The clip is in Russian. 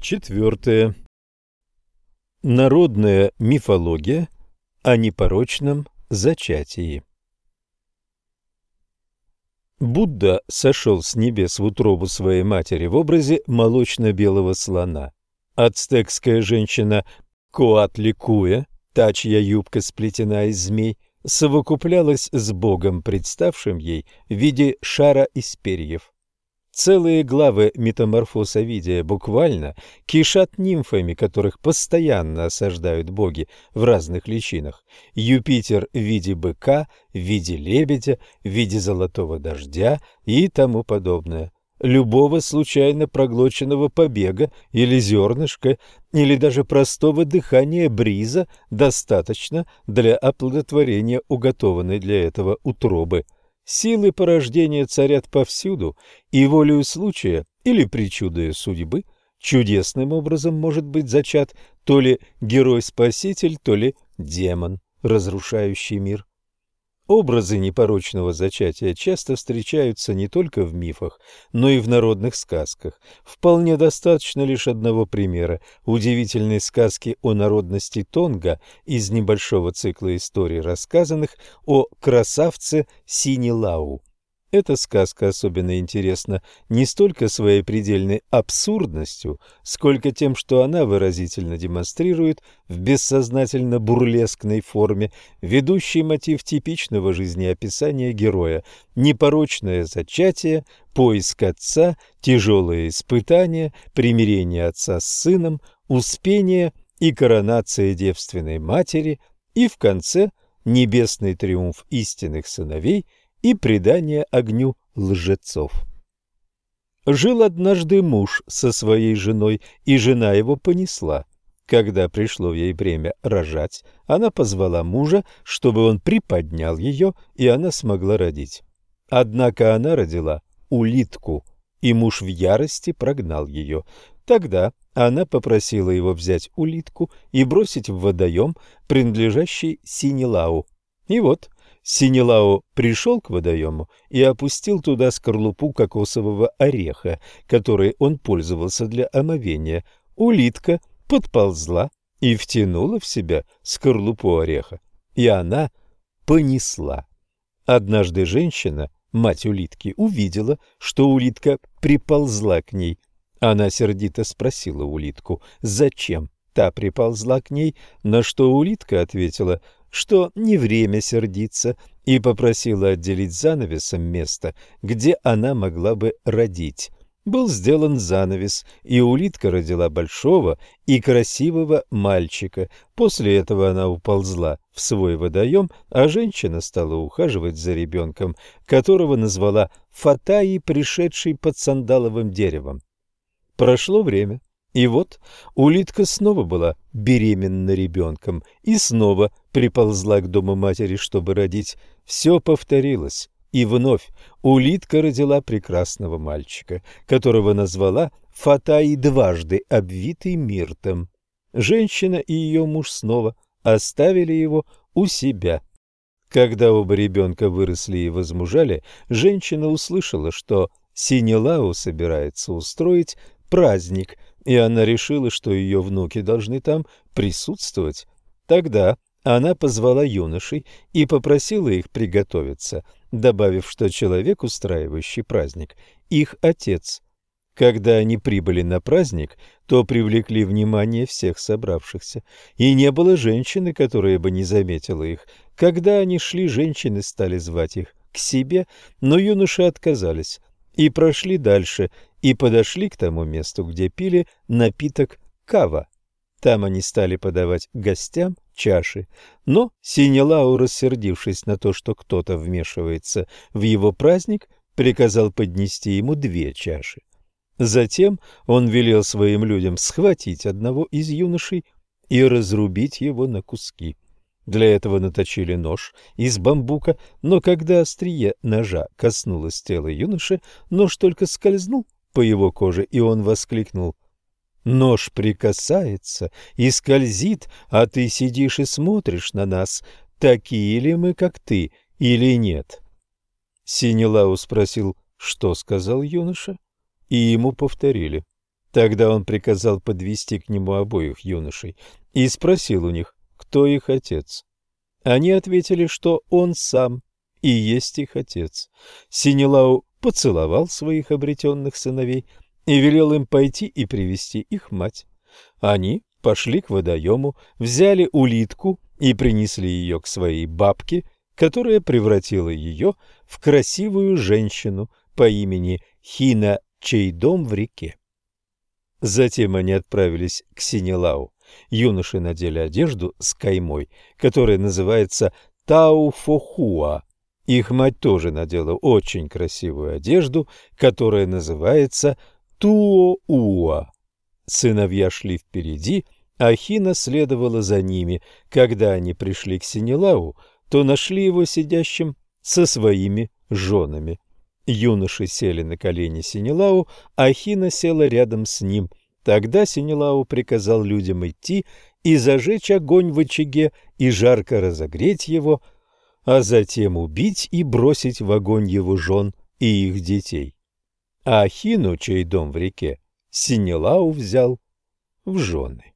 Четвертое. Народная мифология о непорочном зачатии. Будда сошел с небес в утробу своей матери в образе молочно-белого слона. Ацтекская женщина Коатликуя, та, чья юбка сплетена из змей, совокуплялась с Богом, представшим ей в виде шара из перьев. Целые главы метаморфоз Овидия буквально кишат нимфами, которых постоянно осаждают боги в разных личинах. Юпитер в виде быка, в виде лебедя, в виде золотого дождя и тому подобное. Любого случайно проглоченного побега или зернышка, или даже простого дыхания бриза достаточно для оплодотворения уготованной для этого утробы – Силы порождения царят повсюду, и волею случая или причудою судьбы чудесным образом может быть зачат то ли герой-спаситель, то ли демон, разрушающий мир. Образы непорочного зачатия часто встречаются не только в мифах, но и в народных сказках. Вполне достаточно лишь одного примера – удивительной сказки о народности Тонга из небольшого цикла историй, рассказанных о красавце Синилау. Эта сказка особенно интересна не столько своей предельной абсурдностью, сколько тем, что она выразительно демонстрирует в бессознательно бурлескной форме ведущий мотив типичного жизнеописания героя – непорочное зачатие, поиск отца, тяжелые испытания, примирение отца с сыном, успение и коронация девственной матери и, в конце, небесный триумф истинных сыновей – и предание огню лжецов. Жил однажды муж со своей женой, и жена его понесла. Когда пришло ей время рожать, она позвала мужа, чтобы он приподнял ее, и она смогла родить. Однако она родила улитку, и муж в ярости прогнал ее. Тогда она попросила его взять улитку и бросить в водоем, принадлежащий Синилау. И вот Синелао пришел к водоему и опустил туда скорлупу кокосового ореха, которой он пользовался для омовения. Улитка подползла и втянула в себя скорлупу ореха, и она понесла. Однажды женщина, мать улитки, увидела, что улитка приползла к ней. Она сердито спросила улитку, зачем та приползла к ней, на что улитка ответила – что не время сердиться, и попросила отделить занавесом место, где она могла бы родить. Был сделан занавес, и улитка родила большого и красивого мальчика. После этого она уползла в свой водоем, а женщина стала ухаживать за ребенком, которого назвала Фатаи, пришедший под сандаловым деревом. Прошло время. И вот улитка снова была беременна ребенком и снова приползла к дому матери, чтобы родить. Все повторилось. И вновь улитка родила прекрасного мальчика, которого назвала Фатаи дважды обвитый миртом. Женщина и ее муж снова оставили его у себя. Когда оба ребенка выросли и возмужали, женщина услышала, что Синелау собирается устроить праздник – и она решила, что ее внуки должны там присутствовать. Тогда она позвала юношей и попросила их приготовиться, добавив, что человек, устраивающий праздник, их отец. Когда они прибыли на праздник, то привлекли внимание всех собравшихся, и не было женщины, которая бы не заметила их. Когда они шли, женщины стали звать их к себе, но юноши отказались и прошли дальше, и подошли к тому месту, где пили напиток кава. Там они стали подавать гостям чаши, но Синелау, рассердившись на то, что кто-то вмешивается в его праздник, приказал поднести ему две чаши. Затем он велел своим людям схватить одного из юношей и разрубить его на куски. Для этого наточили нож из бамбука, но когда острие ножа коснулось тела юноши, нож только скользнул по его коже, и он воскликнул «Нож прикасается и скользит, а ты сидишь и смотришь на нас, такие ли мы, как ты, или нет?» Синелау спросил, что сказал юноша, и ему повторили. Тогда он приказал подвести к нему обоих юношей и спросил у них, кто их отец. Они ответили, что он сам и есть их отец. Синелау поцеловал своих обретенных сыновей и велел им пойти и привести их мать. Они пошли к водоему, взяли улитку и принесли ее к своей бабке, которая превратила ее в красивую женщину по имени Хина, чей дом в реке. Затем они отправились к Синелау. Юноши надели одежду с каймой, которая называется Тауфохуа. Их мать тоже надела очень красивую одежду, которая называется Туоуа. Сыновья шли впереди, а Хина следовала за ними. Когда они пришли к Синелау, то нашли его сидящим со своими женами. Юноши сели на колени Синелау, а Хина села рядом с ним. Тогда Синелау приказал людям идти и зажечь огонь в очаге и жарко разогреть его, а затем убить и бросить в огонь его жен и их детей. А Хину, чей дом в реке, Синелау взял в жены.